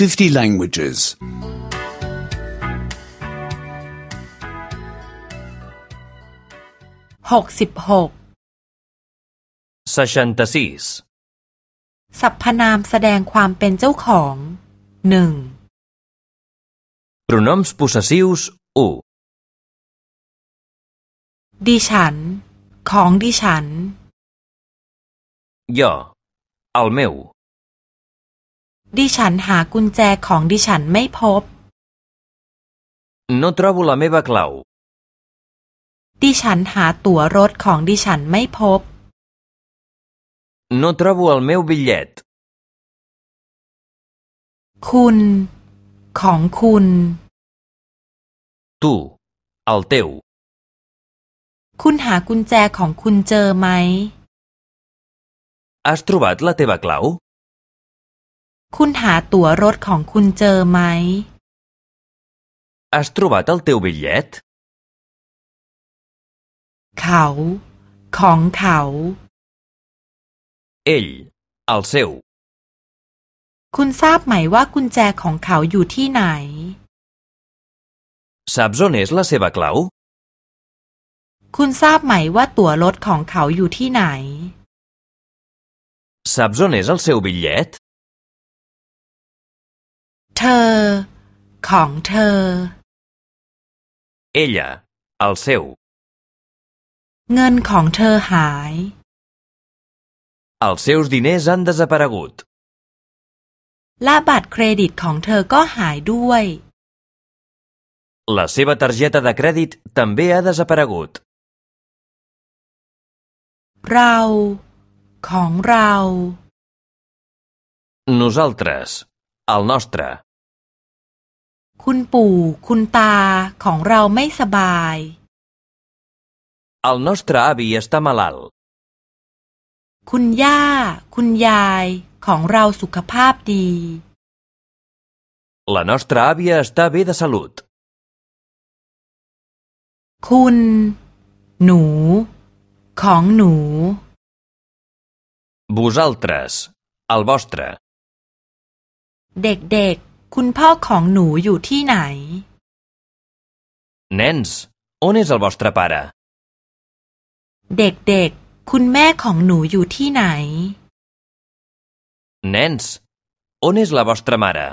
50 languages. หกสิบหก 66. สรรพนามแสดงความเป็นเจ้าของหนึ่ง Pronoms possessius 1. ดิฉัน ของดิฉัน Jo. El meu. ดิฉันหากุญแจของดิฉันไม่พบ No trobo la meva clau. ดิฉันหาตั๋วรถของดิฉันไม่พบ No trobo el meu bitllet. คุณ ของคุณ Tu. El teu. คุณหากุญแจของคุณเจอไหม Has trobat la teva clau? คุณหาตั๋วรถของคุณเจอไหม Has trobat el teu bitllet? เขา ของเขา Ell. El seu. คุณทราบไหมว่ากุญแจของเขาอยู่ที่ไหน Saps on és la seva clau? คุณทราบไหมว่าตั๋วรถของเขาอยู่ที่ไหน Saps on és el seu bitllet? เธอ ของเธอ Ella. El seu. เงินของเธอหาย Els seus diners han desaparegut. และบัตรเครดิตของเธอก็หายด้วย La seva targeta de crèdit també ha desaparegut. เรา ของเรา Nosaltres. El nostre. คุณปู่คุณตาของเราไม่สบาย El nostre avi està malalt. คุณย่า คุณยายของเราสุขภาพดี La nostra àvia està bé de salut. คุณ หนู ของหนู Vosaltres. El vostre. เด็กๆ คุณพ่อของหนูอยู่ที่ไหน Nens, on és el vostre pare? เด็กๆ คุณแม่ของหนูอยู่ที่ไหน Nens, on és la vostra mare?